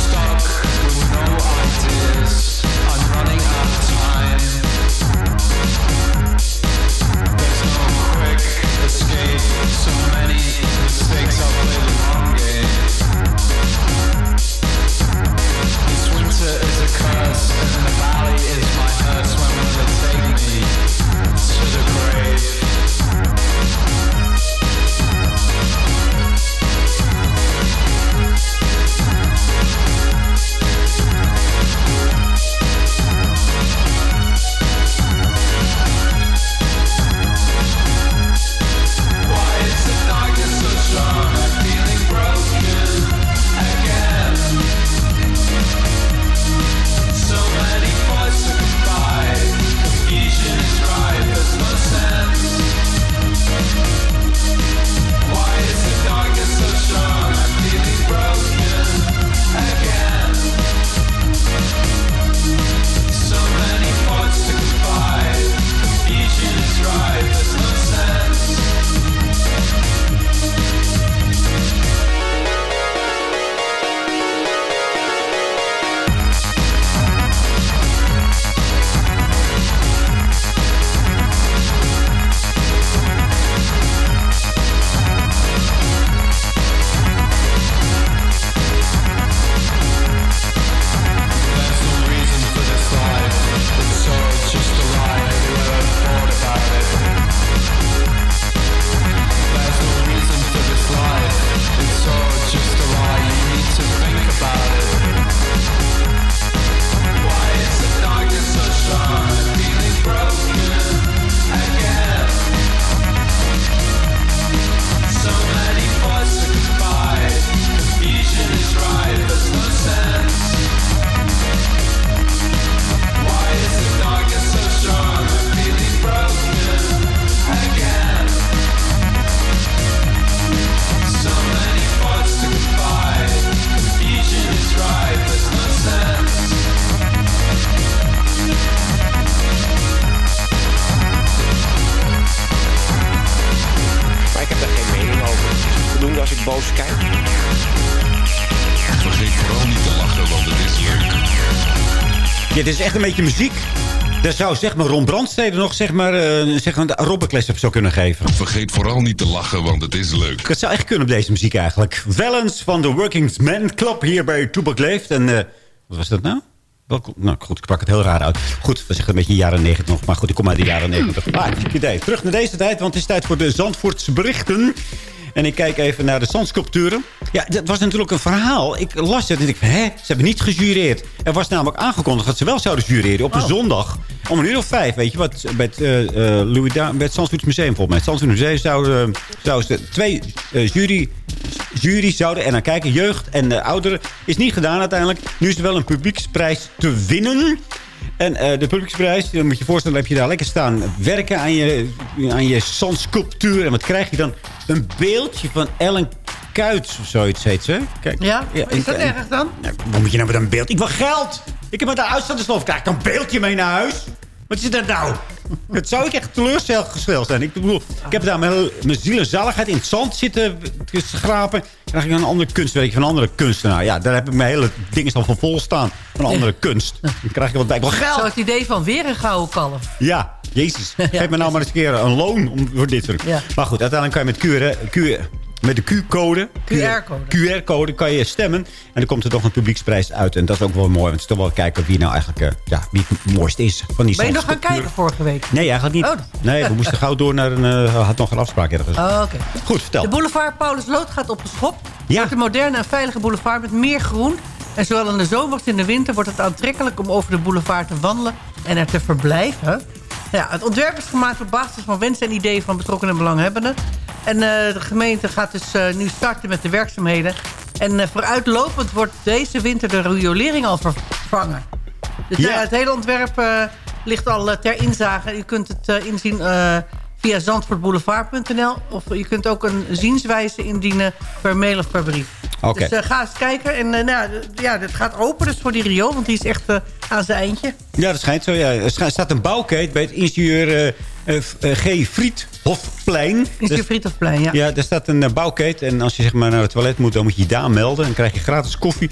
Stuck with no ideas, I'm running out of time. There's no quick escape, so many mistakes I'll play winter is a curse, and the valley is my hearse. Ik boos kijk. Vergeet vooral niet te lachen, want het is leuk. Ja, dit is echt een beetje muziek. Daar zou zeg maar Ron Brandstede nog zeg maar, eh zeg maar een robbenkles op zou kunnen geven. Vergeet vooral niet te lachen, want het is leuk. Dat zou echt kunnen op deze muziek eigenlijk. Valens van de Working Man Club hier bij Toebak Leeft. En eh, wat was dat nou? Welkom. Nou goed, ik pak het heel raar uit. Goed, we zeggen een beetje jaren negentig nog. Maar goed, ik kom uit de jaren negentig. Ah, goed idee. Terug naar deze tijd, want het is tijd voor de Zandvoortse berichten. En ik kijk even naar de zandsculpturen. Ja, dat was natuurlijk een verhaal. Ik las het en ik hè, ze hebben niet gejureerd. Er was namelijk aangekondigd dat ze wel zouden jureren op een zondag. Om een uur of vijf, weet je wat, eh, eh, Louis Da- bij het Zandvoorts Museum volgens mij. Het Museum zouden, zouden ze twee eh, jury, jury's zouden er naar kijken. Jeugd en eh, ouderen. Is niet gedaan uiteindelijk. Nu is er wel een publieksprijs te winnen. En eh, de publieksprijs, dan moet je je voorstellen, heb je daar lekker staan werken aan je, aan je zandsculptuur. En wat krijg je dan? Een beeldje van Ellen Kuits of zoiets heet ze. Kijk. Ja? Is dat erg dan? Nou, wat moet je nou met een beeld? Ik wil geld! Ik heb met de uitstanderslof. Krijg ik een beeldje mee naar huis? Wat is dat nou? (laughs) Het zou ik echt teleurgesteld zijn. Ik bedoel, ik heb daar mijn, mijn ziel en zaligheid in het zand zitten te schrapen. Dan krijg ik een ander kunstwerkje van een andere kunstenaar. Ja, daar heb ik mijn hele ding al van vol staan. Van een andere kunst. Dan krijg ik wat bij. Ik wil geld! Zo het idee van weer een gouden kalf. Ja, jezus. (laughs) Geef me nou maar eens een keer een loon om, voor dit soort. Maar goed, uiteindelijk kan je met, QR, QR, met de Q-code... QR-code. QR-code kan je stemmen. En dan komt er toch een publieksprijs uit. En dat is ook wel mooi. Want het is toch wel kijken wie nou eigenlijk... eh, ja, wie het mooiste is van die Ben je nog gaan kijken vorige week? Nee, eigenlijk niet. Oh, Nee, we moesten gauw door naar een... eh, had nog een afspraak ergens. Oh, oké. Goed, vertel. De boulevard Paulus Lood gaat op de schop. Ja. wordt een moderne en veilige boulevard met meer groen. En zowel in de zomer als in de winter wordt het aantrekkelijk om over de boulevard te wandelen en er te verblijven. Ja, het ontwerp is gemaakt op basis van wensen en ideeën van betrokkenen en belanghebbenden. En eh, de gemeente gaat dus eh, nu starten met de werkzaamheden. En eh, vooruitlopend wordt deze winter de riolering al vervangen. Dus Ja. het hele ontwerp ligt al ter inzage. U kunt het inzien via zandvoortboulevard.nl. Of je kunt ook een zienswijze indienen per mail of per brief. Oké. Dus ga eens kijken. En eh, nou, ja, het gaat open dus voor die riool. Want die is echt aan zijn eindje. Ja, dat schijnt zo. Ja. Er staat een bouwkeet bij het ingenieur eh, eh, F- eh, G. Friedhofplein. Ja. Ja, daar staat een eh, bouwkeet. En als je zeg maar naar het toilet moet, dan moet je je daar melden. Dan krijg je gratis koffie.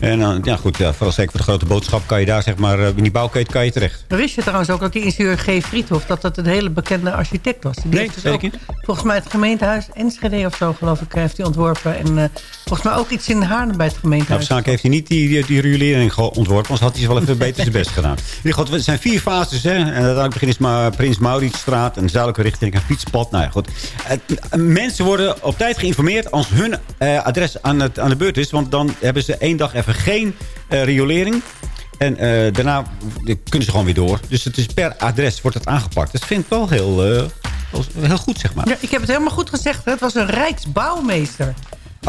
En dan, ja goed, ja, vooral zeker voor de grote boodschap kan je daar zeg maar, eh, in die bouwkeet kan je terecht. Wist je trouwens ook dat die ingenieur G. Friedhof... dat dat een hele bekende architect was? Die Nee, heeft dus weet ook. Volgens mij het gemeentehuis Enschede of zo, geloof ik, heeft hij ontworpen. En eh, volgens mij ook iets in Haarlem bij het Nou, gemeentehuis. waarschijnlijk heeft hij niet die, die, die riolering ontworpen. Anders had hij wel even beter zijn best gedaan. In ieder geval, het zijn vier fases. Hè? En uiteindelijk begint is maar Prins Mauritsstraat. En zuidelijke richting fietspad. Nou ja, goed. Eh, mensen worden op tijd geïnformeerd als hun eh, adres aan, het, aan de beurt is. Want dan hebben ze één dag even geen eh, riolering. En daarna kunnen ze gewoon weer door. Dus het is per adres wordt het aangepakt. Ik vind het wel heel, heel goed, zeg maar. Ja, ik heb het helemaal goed gezegd. Het was een rijksbouwmeester.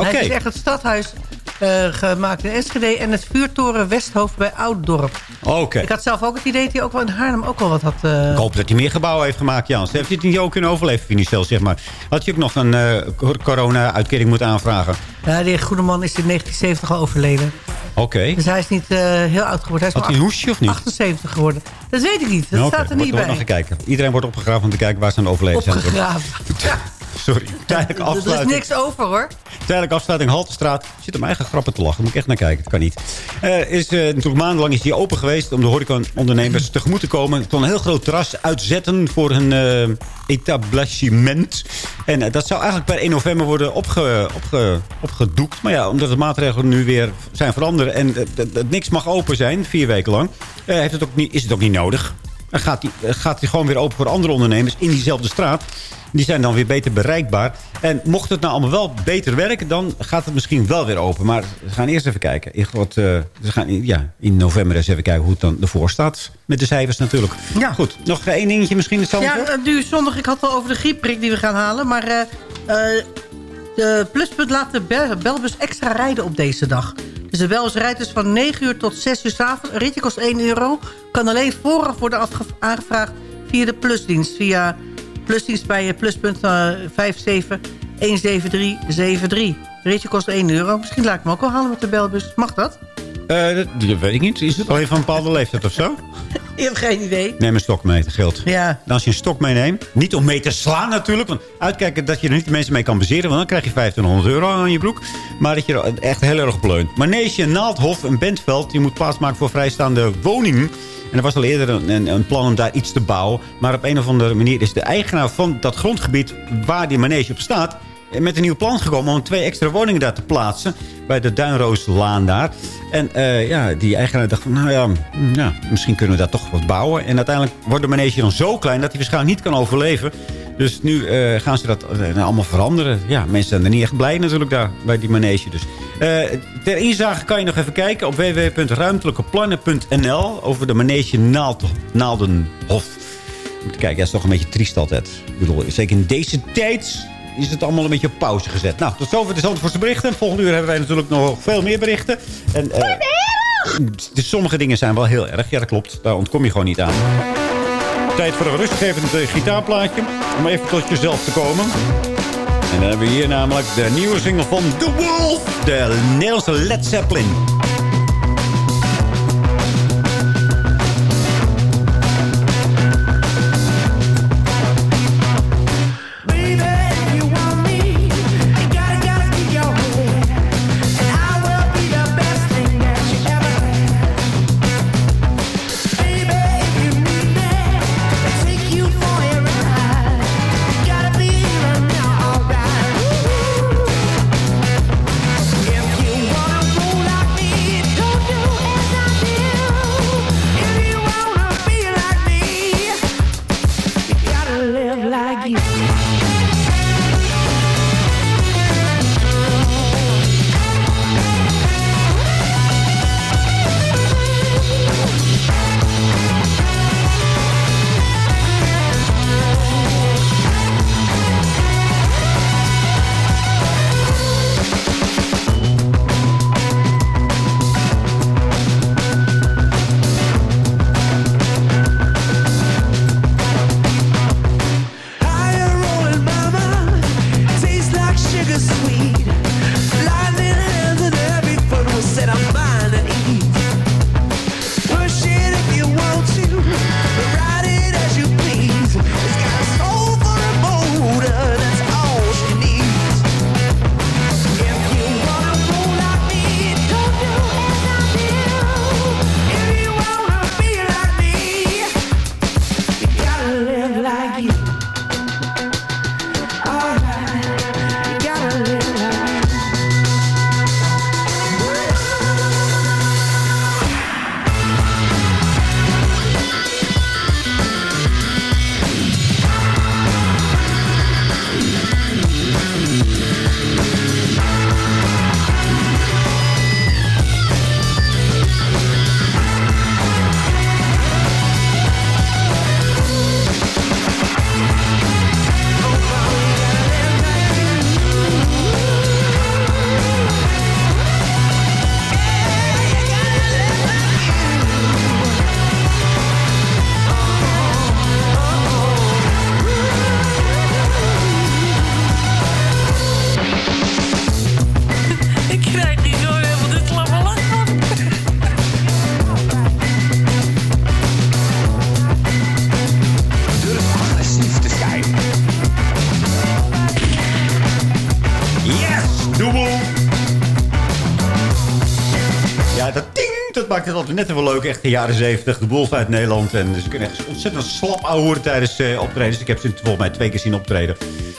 Hij is echt het stadhuis eh, gemaakt in Enschede... en het vuurtoren Westhoofd bij Ouddorp. Oké. Ik had zelf ook het idee dat hij ook wel in Haarlem ook wel wat had... eh, Ik hoop dat hij meer gebouwen heeft gemaakt, Jans. Heeft hij het niet ook kunnen overleven financieel, zeg maar. Had je ook nog een eh, corona-uitkering moeten aanvragen? Ja, die goede man is in 1970 al overleden. Oké. Dus hij is niet heel oud geworden. Hij is Had hij een hoesje of niet? 78 geworden. Dat weet ik niet. Dat staat er niet wordt bij. nog gekeken. Iedereen wordt opgegraven om te kijken waar ze aan overleden zijn. Opgegraven. (laughs) (laughs) Sorry. Tijdelijke Er is afsluiting. niks over hoor. Tijdelijke afsluiting Haltestraat. Ik zit om eigen grappen te lachen. Moet ik echt naar kijken. Dat kan niet. Eh, is, eh, natuurlijk maandenlang is die open geweest om de horeca-ondernemers tegemoet te komen. Het kon een heel groot terras uitzetten voor hun eh, etablissement. En dat zou eigenlijk per 1 november worden opge, opge, opgedoekt. Maar ja, omdat de maatregelen nu weer zijn veranderd... en dat- niks mag open zijn, vier weken lang... heeft het ook niet, is het ook niet nodig. Dan gaat die, eh, gaat die gewoon weer open voor andere ondernemers in diezelfde straat. Die zijn dan weer beter bereikbaar. En mocht het nou allemaal wel beter werken... dan gaat het misschien wel weer open. Maar we gaan eerst even kijken. Ik wat, eh, we gaan in, ja, in november eens even kijken hoe het dan ervoor staat. Met de cijfers natuurlijk. Ja. Goed, nog één dingetje misschien. Het Ja, eh, nu zondag, ik had het al over de griepprik die we gaan halen. Maar eh, eh, de Pluspunt laat de Bel- Belbus extra rijden op deze dag. Dus de Belbus rijdt dus van 9 uur tot 6 uur 's avonds. Een ritje kost 1 euro. Kan alleen vooraf worden aangevraagd via de Plusdienst. Via Plusdienst bij eh, Pluspunt eh 57 17373. Een ritje kost 1 euro. Misschien laat ik me ook wel halen met de Belbus. Mag dat? Eh, dat, dat weet ik niet. Is het alleen van een bepaalde leeftijd of zo? (laughs) Je hebt geen idee. Neem een stok mee, dat geldt. Ja. En als je een stok meeneemt, niet om mee te slaan natuurlijk. Want uitkijken dat je er niet de mensen mee kan bezeren. Want dan krijg je 1500 euro aan je broek. Maar dat je er echt heel erg op leunt. Manege, Naaldhof en Bentveld. Je moet plaatsmaken voor vrijstaande woningen. En er was al eerder een, een, een plan om daar iets te bouwen. Maar op een of andere manier is de eigenaar van dat grondgebied... waar die manege op staat met een nieuw plan gekomen om twee extra woningen daar te plaatsen. Bij de Duinrooslaan daar. En eh, ja, die eigenaar dacht van, nou ja, mm, ja, misschien kunnen we daar toch wat bouwen. En uiteindelijk wordt de manege dan zo klein dat hij waarschijnlijk niet kan overleven. Dus nu eh, gaan ze dat eh, nou, allemaal veranderen. Ja, mensen zijn er niet echt blij natuurlijk daar bij die manege. Dus. Eh, ter inzage kan je nog even kijken op www.ruimtelijkeplannen.nl over de manege Naald, Naaldenhof. Kijken, ja, is toch een beetje triest altijd. Ik bedoel, zeker in deze tijd is het allemaal een beetje op pauze gezet. Nou, tot zover de Zandvoortse berichten. Volgende uur hebben wij natuurlijk nog veel meer berichten. En, eh, dus sommige dingen zijn wel heel erg. Ja, dat klopt. Daar ontkom je gewoon niet aan. Tijd voor een rustgevend eh, gitaarplaatje. Om even tot jezelf te komen. En dan hebben we hier namelijk de nieuwe single van The Wolf. De Nederlandse Led Zeppelin. Altijd net even leuk. Echt de jaren 70, de Wolf uit Nederland. En ze kunnen echt ontzettend slap ouwen tijdens eh optredens. Ik heb ze volgens mij twee keer zien optreden.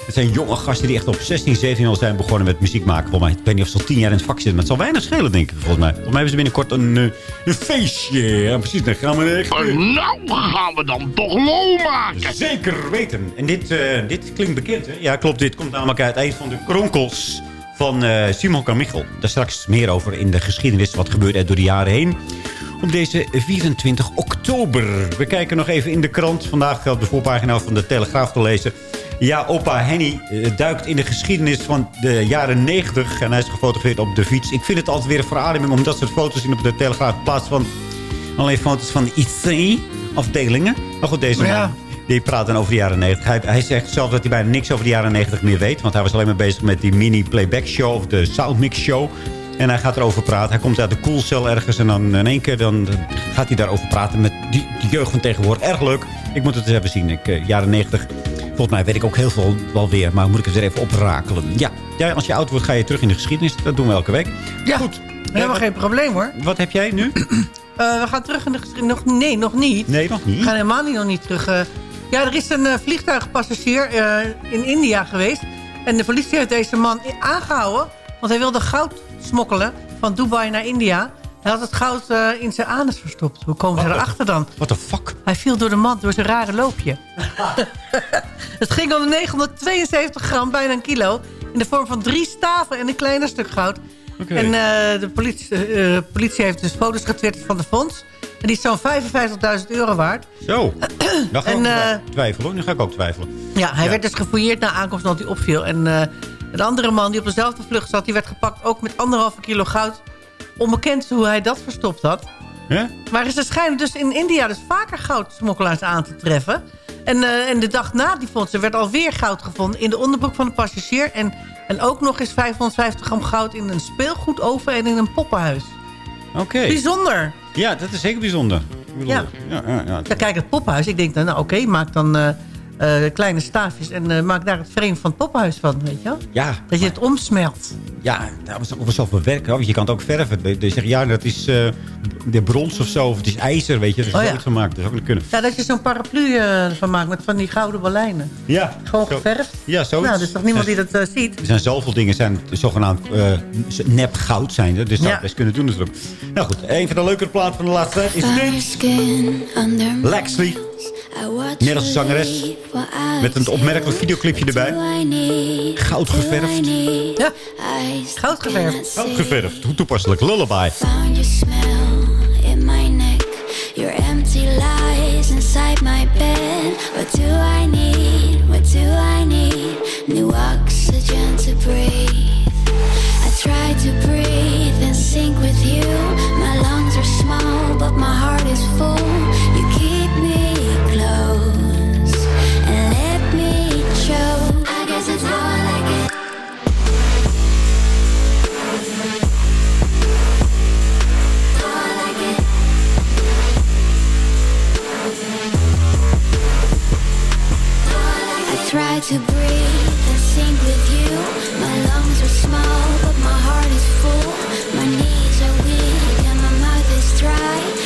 Het zijn jonge gasten die echt op 16, 17 al zijn begonnen met muziek maken. Volgens mij, ik weet niet of ze al 10 jaar in het vak zitten. Maar het zal weinig schelen, denk ik, volgens mij. Volgens mij hebben ze binnenkort een, eh, een feestje. Ja, precies, dan gaan we echt... Nou gaan we dan toch lol maken. Zeker weten. En dit, eh, dit klinkt bekend, hè? Ja, klopt. Dit komt namelijk uit een van de kronkels van eh, Simon Carmichael. Daar straks meer over in de geschiedenis. Wat gebeurt er door de jaren heen. Op deze 24 oktober. We kijken nog even in de krant. Vandaag op de voorpagina van de Telegraaf te lezen. Ja, opa Henny eh, duikt in de geschiedenis van de jaren 90. En hij is gefotografeerd op de fiets. Ik vind het altijd weer een verademing om dat soort foto's zien op de Telegraaf. In plaats van alleen foto's van de IC-afdelingen. Maar goed, deze Ja. man die praat dan over de jaren 90. Hij, hij zegt zelf dat hij bijna niks over de jaren 90 meer weet. Want hij was alleen maar bezig met die mini-playback show of de Soundmix show. En hij gaat erover praten. Hij komt uit de koelcel ergens. En dan in één keer dan gaat hij daarover praten met die, die jeugd van tegenwoordig. Erg leuk. Ik moet het eens even zien. Ik, eh, jaren 90. Volgens mij weet ik ook heel veel wel weer. Maar moet ik het er even oprakelen. Ja. ja, als je oud wordt ga je terug in de geschiedenis. Dat doen we elke week. Ja, Goed. helemaal geen probleem hoor. Wat heb jij nu? (clears throat) Eh, we gaan terug in de geschiedenis. Nog, nee, nog niet. Nee, nog niet. We gaan helemaal niet, nog niet terug. eh. ja, er is een eh, vliegtuigpassagier eh, in India geweest. En de politie heeft deze man aangehouden. Want hij wilde goud smokkelen van Dubai naar India. Hij had het goud eh, in zijn anus verstopt. Hoe komen ze erachter dan? What the fuck? Hij viel door de mand, door zijn rare loopje. (laughs) het ging om 972 gram, bijna een kilo. In de vorm van drie staven en een kleiner stuk goud. Oké. En eh, de politie, eh, politie heeft dus foto's getwitterd van de fonds. En die is zo'n 55.000 euro waard. Zo. (clears throat) Dan ga ik En, ook twijfelen. Nu ga ik ook twijfelen. Ja, hij Ja. werd dus gefouilleerd na aankomst omdat hij opviel. En een andere man die op dezelfde vlucht zat... die werd gepakt ook met anderhalve kilo goud. Onbekend hoe hij dat verstopt had. Maar ze schijnen dus in India dus vaker goudsmokkelaars aan te treffen. En, eh, en de dag na die fondsen werd alweer goud gevonden... in de onderbroek van de passagier. En, en ook nog eens 550 gram goud in een speelgoedoven en in een poppenhuis. Oké. Bijzonder. Ja, dat is zeker bijzonder. Ik bedoel, Ja. ja, ja, ja. Ja, kijk, het poppenhuis. Ik denk dan, nou oké, maak dan eh, kleine staafjes... en eh, maak daar het frame van het poppenhuis van, weet je wel? Ja, Dat je het omsmelt. ja, daar was ook wel zoveel werk. hoor. Want je kan het ook verven. Je zegt, ja, dat is eh, de brons of zo. Of het is ijzer, weet je. Dat is Oh, ja. gemaakt. Dat zou ook niet kunnen. Ja, dat je zo'n paraplu eh, van maakt met van die gouden baleinen. Ja. Gewoon Zo- geverfd. Ja, zoiets. Nou, er is toch niemand die dat eh, ziet? Er zijn zoveel dingen zijn zogenaamd eh, nep goud zijn. Dus dat zou Ja. het best kunnen doen natuurlijk. Nou goed, een van de leukere platen van de laatste tijd is dit. Lexley. Nederlandse zangeres. Met een opmerkelijk videoclipje erbij. Goud geverfd. Ja, goud geverfd. Goud geverfd. Hoe toepasselijk. Lullaby. Your smell in my neck. Your empty lies inside my bed. What do I need? What do I need? New oxygen to breathe. I try to breathe and sync with you. My lungs are small, but my heart to breathe and sync with you. My lungs are small, but my heart is full. My knees are weak and my mouth is dry.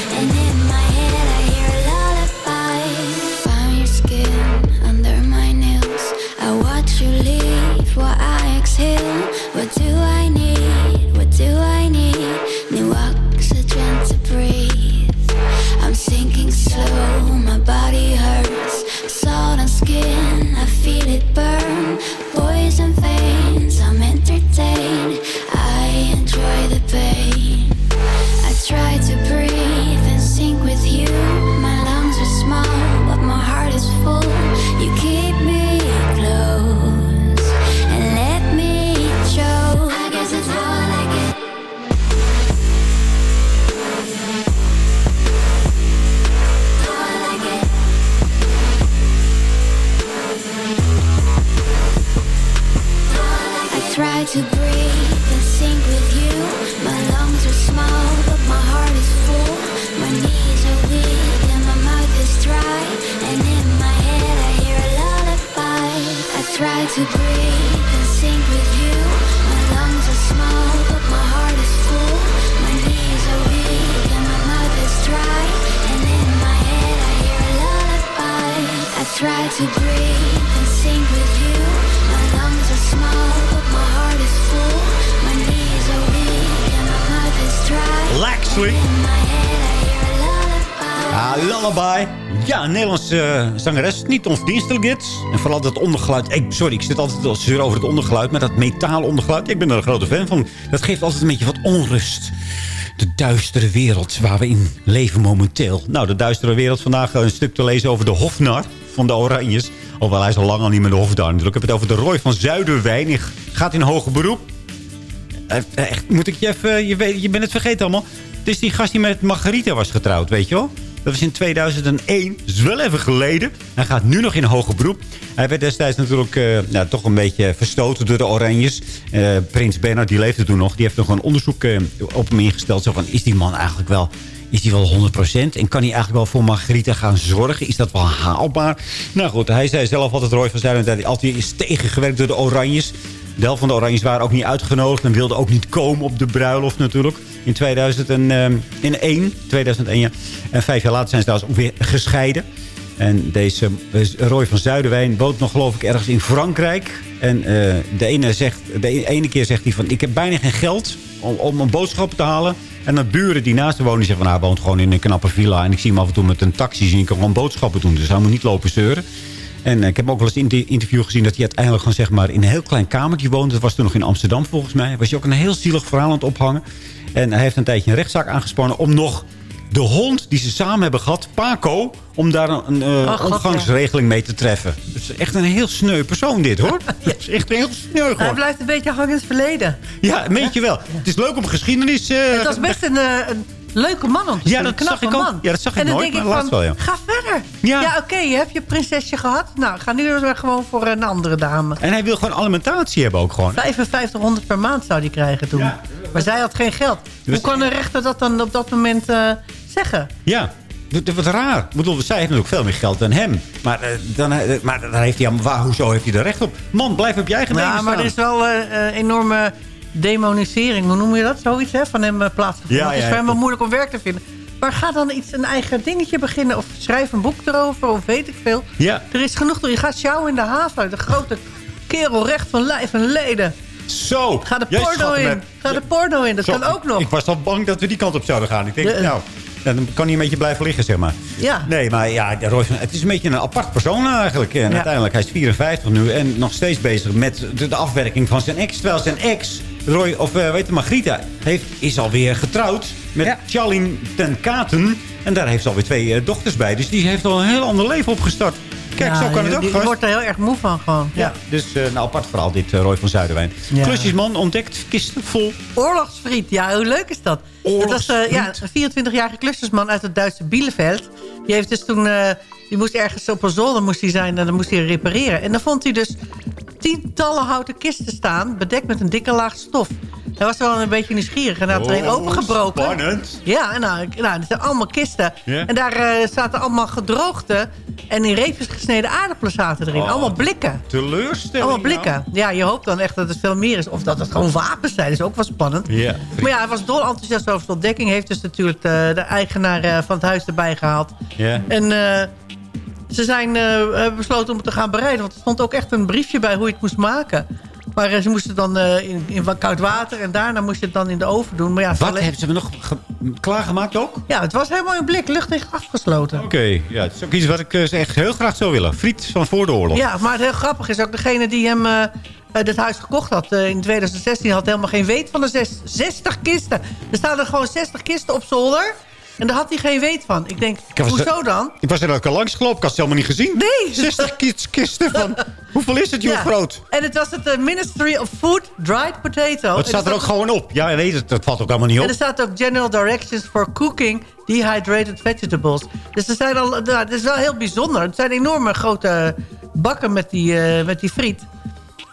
Nederlandse eh, zangeres. Niet onverdienstelijk dit. En vooral dat ondergeluid. Ik, sorry, ik zit altijd al zeur over het ondergeluid. Maar dat metaal ondergeluid. Ik ben er een grote fan van. Dat geeft altijd een beetje wat onrust. De duistere wereld waar we in leven momenteel. Nou, de duistere wereld. Vandaag een stuk te lezen over de Hofnar van de Oranjes. Alhoewel hij is al lang al niet meer de Hofnar. natuurlijk. Ik heb het over de Roy van Zuiderwijn. Die gaat in hoger beroep. Eh, Echt, moet ik je even... Je, weet, je bent het vergeten allemaal. Het is die gast die met Margarita was getrouwd, weet je wel? Dat was in 2001. Dat is wel even geleden. Hij gaat nu nog in hoger beroep. Hij werd destijds natuurlijk eh, toch een beetje verstoten door de Oranjes. Eh, Prins Bernhard, die leefde toen nog. Die heeft nog een onderzoek eh, op hem ingesteld. Zo van, is die man eigenlijk wel... Is die wel 100%? En kan hij eigenlijk wel voor Margarita gaan zorgen? Is dat wel haalbaar? Nou goed, hij zei zelf altijd, Roy van Zuilen... dat hij altijd is tegengewerkt door de Oranjes. De van de Oranjes waren ook niet uitgenodigd... en wilden ook niet komen op de bruiloft natuurlijk. In 2001. 2001 ja. En vijf jaar later zijn ze trouwens ook weer gescheiden. En deze eh, Roy van Zuiderwijn woont nog geloof ik ergens in Frankrijk. En eh, de, ene zegt, de ene keer zegt hij van... ik heb bijna geen geld om, om een boodschap te halen. En de buren die naast hem wonen zeggen van... nou, hij woont gewoon in een knappe villa. En ik zie hem af en toe met een taxi zien. Ik kan gewoon boodschappen doen. Dus hij moet niet lopen zeuren. En eh, ik heb ook wel eens in het interview gezien... dat hij uiteindelijk gewoon zeg maar in een heel klein kamertje woonde. Dat was toen nog in Amsterdam volgens mij. Was hij ook een heel zielig verhaal aan het ophangen. En hij heeft een tijdje een rechtszaak aangespannen... om nog de hond die ze samen hebben gehad, Paco... om daar een, een eh, Oh, God, omgangsregeling mee te treffen. Het is echt een heel sneu persoon dit, hoor. (laughs) Het is echt heel sneu Hij gewoon. blijft een beetje hangen in het verleden. Ja, weet je wel. Het is leuk om geschiedenis... eh, het was best een, een leuke man om te Ja, dat een zag ik ook. man. Ja, dat zag ik en dan nooit, denk ik van, wel, ja. ga verder. Ja. Ja, oké, je hebt je prinsesje gehad. Nou, ga nu gewoon voor een andere dame. En hij wil gewoon alimentatie hebben ook gewoon. 5500 per maand zou die krijgen toen. Maar zij had geen geld. Hoe kan een rechter dat dan op dat moment eh, zeggen? Ja, wat raar. Ik bedoel, zij heeft natuurlijk veel meer geld dan hem. Maar, eh, dan, eh, maar dan heeft hij... Waar, hoezo heeft hij er recht op? Man, blijf op je eigen Ja, benen maar er is wel eh, enorme demonisering. Hoe noem je dat? Zoiets hè, van hem uh, plaatsgevonden. Ja, het is voor hem wel moeilijk om werk te vinden. Maar ga dan iets, een eigen dingetje beginnen. Of schrijf een boek erover. Of weet ik veel. Ja. Er is genoeg. Je gaat sjouwen in de haven. De grote kerel recht van lijf en leden. Zo. Ga de porno in. met- Ga de porno in. Dat Zo, kan ook nog. Ik was al bang dat we die kant op zouden gaan. Ik denk, nou, dan kan hij een beetje blijven liggen, zeg maar. Ja. Nee, maar ja, Roy van- het is een beetje een apart persoon eigenlijk. En Ja. uiteindelijk, hij is 54 nu en nog steeds bezig met de, de afwerking van zijn ex. Terwijl zijn ex, Roy, of eh, weet je, Margrieta, heeft, is alweer getrouwd met Ja. Charlene ten Katen. En daar heeft ze alweer twee eh, dochters bij. Dus die heeft al een heel ander leven opgestart. Kijk, zo kan het ook, Die gast. wordt er heel erg moe van gewoon. Ja, dus eh, nou, apart verhaal dit, eh, Roy van Zuiderwijn. Klusjesman ontdekt kisten vol. Oorlogsvriend, ja, hoe leuk is dat? Dat was eh, ja, een 24-jarige klusjesman uit het Duitse Bielefeld. Die heeft dus toen... die moest ergens op een zolder moest hij zijn en dan moest hij repareren. En dan vond hij dus tientallen houten kisten staan... bedekt met een dikke laag stof. Hij was wel een beetje nieuwsgierig en hij had er een Oh, opengebroken. spannend. Ja, nou, nou, dat zijn allemaal kisten. En daar eh, zaten allemaal gedroogde en in reepjes gesneden aardappelen zaten erin. Oh. allemaal blikken. Teleurstelling. Allemaal blikken. Ja, je hoopt dan echt dat het veel meer is. Of dat het gewoon wapens zijn. Dat is ook wel spannend. Ja. Maar ja, hij was dol enthousiast over de ontdekking. Heeft dus natuurlijk de, de eigenaar eh, van het huis erbij gehaald. En eh, ze zijn eh, besloten om het te gaan bereiden. Want er stond ook echt een briefje bij hoe je het moest maken. Maar eh, ze moesten dan eh, in, in wat koud water. En daarna moest je het dan in de oven doen. Maar ja, ze Wat alleen- hebben ze nog ge- klaargemaakt ook? ja, het was helemaal in blik. Luchtdicht afgesloten. Oké, ja, het is ook iets wat ik eh, echt heel graag zou willen. Friet van voor de oorlog. Ja, maar het heel grappig is ook degene die hem eh, eh, dit huis gekocht had eh, in 2016... had helemaal geen weet van de zes, 60 kisten. Er staan er gewoon 60 kisten op zolder. En daar had hij geen weet van. Ik denk, Ik hoezo er- dan? Ik was er ook al langs gelopen, ik had het helemaal niet gezien. Nee. 60 kist, kisten van... (laughs) Hoeveel is het, joh, Ja. groot? En het was het eh, Ministry of Food Dried Potato. Het En staat er ook gewoon op. Ja, nee, dat, dat valt ook allemaal niet En op. er staat ook General Directions for Cooking Dehydrated Vegetables. Dus er zijn al, nou, dat is wel heel bijzonder. Het zijn enorme grote bakken met die, eh, met die friet.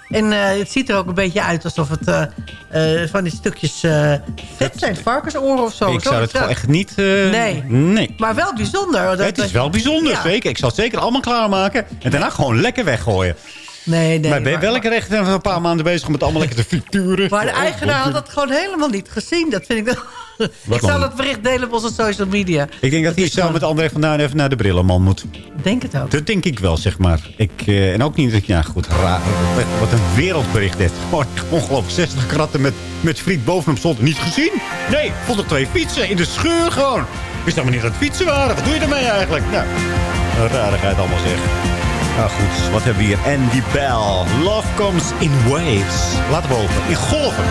En eh, het ziet er ook een beetje uit alsof het eh, eh, van die stukjes vet zijn. Varkensoren of zo. ik Zo zou het gewoon echt niet... Nee. nee. Maar wel bijzonder. Dat- Het is wel bijzonder, Ja. zeker. Ik zal het zeker allemaal klaarmaken. En daarna gewoon lekker weggooien. Nee, nee. maar ben je wel lekker echt even een paar maanden bezig om het allemaal lekker te frituren? Maar de Oh, eigenaar had dat gewoon helemaal niet gezien. Dat vind ik... wel- Wat ik zal het bericht delen op onze social media. Ik denk dat hij samen met André vandaan even naar de brillenman moet. Denk het ook. Dat denk ik wel, zeg maar. Ik, eh, en ook niet dat ja, goed, raar. Wat- een wereldbericht dit. Gewoon ongelooflijk 60 kratten met, met friet bovenop stond. Niet gezien? Nee, ik vond er twee fietsen in de scheur gewoon. Ik wist helemaal niet dat het fietsen waren. Wat doe je ermee eigenlijk? Nou, een rarigheid allemaal zeg. Nou goed, wat hebben we hier? Andy Bell. Love comes in waves. Laten we hopen. In golven.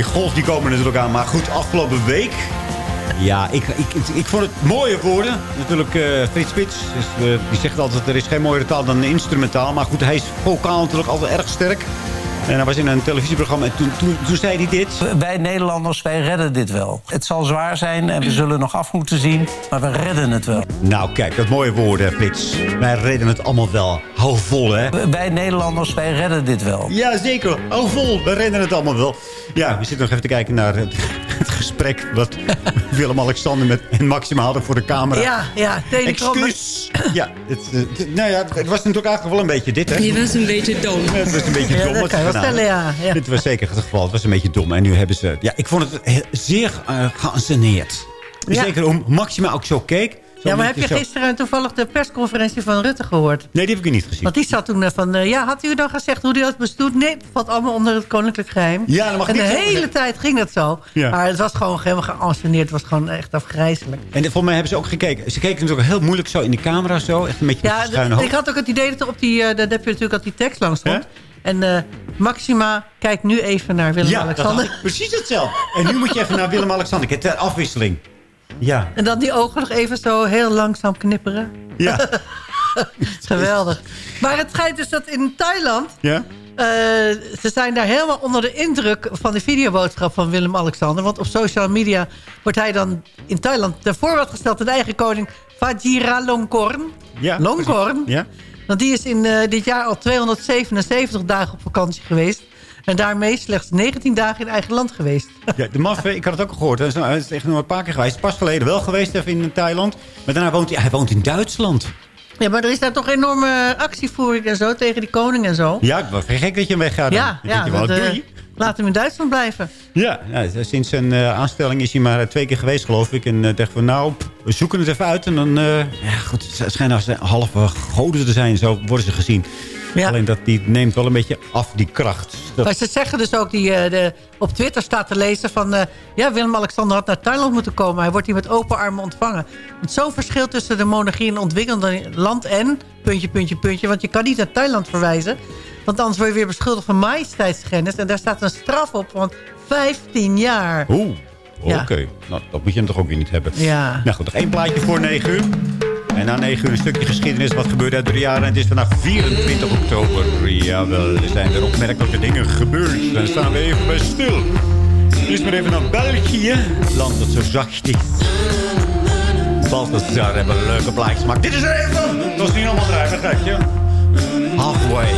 Die golf die komen natuurlijk aan. Maar goed, afgelopen week... Ja, ik, ik, ik, vond het mooie woorden. Natuurlijk eh Frits Spits. Dus, die zegt altijd, er is geen mooiere taal dan instrumentaal. Maar goed, hij is vocaal natuurlijk altijd erg sterk. En hij was in een televisieprogramma en toen, toen, toen zei hij dit. Wij Nederlanders, wij redden dit wel. Het zal zwaar zijn en we zullen nog af moeten zien, maar we redden het wel. Nou, kijk, dat mooie woorden, Frits. Wij redden het allemaal wel. Hou vol, hè? Wij Nederlanders, wij redden dit wel. Ja, zeker. Hou vol. We redden het allemaal wel. Ja, we zitten nog even te kijken naar het, het gesprek... wat (laughs) Willem-Alexander met en Maxima hadden voor de camera. Ja, ja. Excuus. Ja, het, het- nou ja, het was natuurlijk eigenlijk wel een beetje dit, hè? Je was een beetje dom. Het was een beetje Ja, dom. dat wat kan ze je wel gedaan stellen, hebben. ja, ja. Dit was zeker het geval. Het was een beetje dom. En nu hebben ze... Ja, ik vond het he- zeer uh, geanceneerd. Ja. Zeker hoe Maxima ook zo keek. Zo Ja, maar heb je zo- gisteren toevallig de persconferentie van Rutte gehoord? Nee, die heb ik niet gezien. Want die zat toen eh, van... eh, ja, had u dan gezegd hoe die dat bestuurt? Nee, het valt allemaal onder het koninklijk geheim. Ja, daar mag en de niks over hele tijd ging dat zo. Ja. Maar het was gewoon helemaal geanceneerd. Het was gewoon echt afgrijzelijk. En volgens mij hebben ze ook gekeken. Ze keken natuurlijk heel moeilijk zo in de camera. Zo. Echt een beetje Ja, met schuine hoofd. ik had ook het idee dat er op die... daar heb je natuurlijk dat die tekst langs stond. En eh, Maxima kijkt nu even naar Ja, Willem-Alexander. ik precies hetzelfde. En nu moet je even naar Willem-Alexander. Kijk, ter afwisseling. Ja. En dan die ogen nog even zo heel langzaam knipperen. Ja. (laughs) Geweldig. Maar het schijnt dus dat in Thailand... Ja? eh, ze zijn daar helemaal onder de indruk van de videoboodschap van Willem-Alexander. Want op social media wordt hij dan in Thailand ten voorbeeld gesteld... de eigen koning Vajiralongkorn. Ja, Longkorn. Ja. Want die is in eh, dit jaar al 277 dagen op vakantie geweest. En daarmee slechts 19 dagen in eigen land geweest. (laughs) Ja, de maffe, ik had het ook gehoord. Hij is, hij is echt nog een paar keer geweest. Pas geleden wel geweest even in Thailand. Maar daarna woont hij, hij woont in Duitsland. Ja, maar er is daar toch enorme actievoering en zo tegen die koning en zo. Ja, ik was geen gek dat je hem weggaat. Ja, Dan ja dat, doei. Laat hem in Duitsland blijven. Ja, ja, sinds zijn eh, aanstelling is hij maar twee keer geweest, geloof ik. En uh, dacht van, nou, we zoeken het even uit. En dan, eh, ja goed, het schijnen halve goden te zijn. Zo worden ze gezien. Alleen dat die neemt wel een beetje af, die kracht. Dat- Maar ze zeggen dus ook, die, eh, de, op Twitter staat te lezen van... eh, ja, Willem-Alexander had naar Thailand moeten komen. Hij wordt hier met open armen ontvangen. Want zo'n verschil tussen de monarchie en ontwikkelde land en... puntje, puntje, puntje. Want je kan niet naar Thailand verwijzen. Want anders word je weer beschuldigd van majesteitsschennis. En daar staat een straf op van 15 jaar. Oeh, Ja. oké. Nou, dat moet je hem toch ook weer niet hebben. Ja. Nou goed, nog één plaatje voor 9 uur. En na 9 uur een stukje geschiedenis. Wat gebeurde uit drie jaar. En het is vandaag 24 oktober. Jawel, er zijn er opmerkelijke dingen gebeurd. Dan staan we even bij stil. Eerst maar even naar België. Land dat zo zacht is. Balthazar hebben leuke plaatjes gemaakt. Dit is er even. Dat is niet allemaal eruit, begrijp je? Halfway.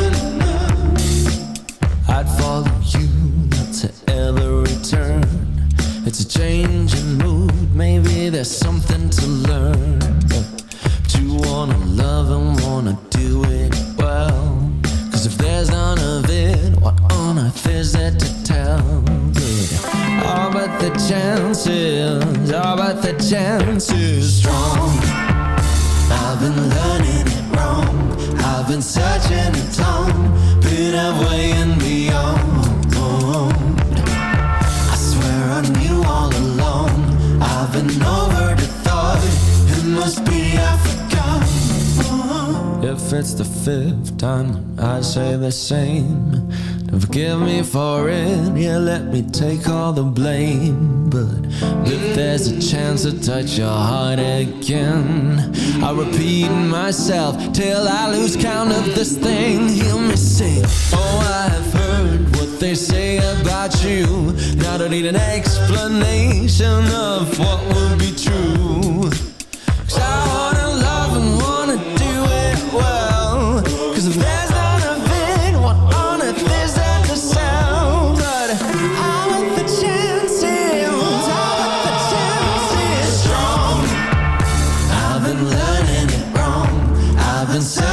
I'd follow you not to ever return. It's a change in mood, maybe there's something to learn. But you wanna love and wanna do it well. Cause if there's none of it, what on earth is there to tell? Oh, but the chances, oh, but the chances strong. I've been learning it wrong. I've been searching at home, been halfway and beyond. I swear I knew all along. I've been over the thought. It must be I forgot. If it's the fifth time I say the same, forgive me for it. Yeah, let me take all the blame. But if there's a chance to touch your heart again, I'll repeat myself till I lose count of this thing. Hear me say, Oh, I've heard what they say about you. Now I don't need an explanation of what would be true. I've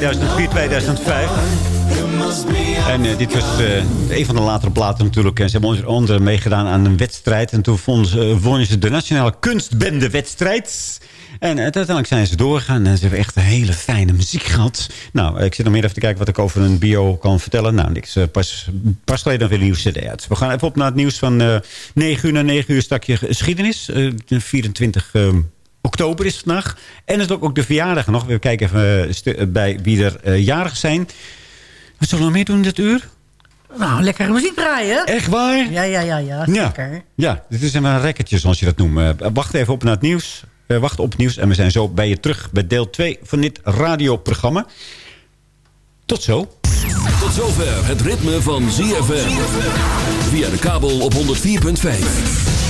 2004, 2005. En eh, dit was eh, een van de latere platen natuurlijk. En ze hebben onder andere meegedaan aan een wedstrijd. En toen ze, wonnen ze de Nationale Kunstbende-wedstrijd. En eh, uiteindelijk zijn ze doorgegaan. En ze hebben echt een hele fijne muziek gehad. Nou, ik zit nog meer even te kijken wat ik over een bio kan vertellen. Nou, niks. eh, pas, pas geleden weer een nieuwe cd uit. We gaan even op naar het nieuws van eh 9 uur. Na 9 uur stakje geschiedenis. Eh, de 24 eh, oktober is vandaag. En het is ook, ook de verjaardag nog. We kijken even eh, stu- bij wie er eh, jarig zijn. Wat zullen we nog meer doen dit uur? Nou, lekkere muziek draaien. Echt waar? Ja, ja, ja, ja. Ja. Zeker. Ja, dit is een rekkertje zoals je dat noemt. Eh, wacht even op naar het nieuws. Eh, wacht op het nieuws. En we zijn zo bij je terug bij deel 2 van dit radioprogramma. Tot zo. Tot zover het ritme van ZFM. Via de kabel op 104.5.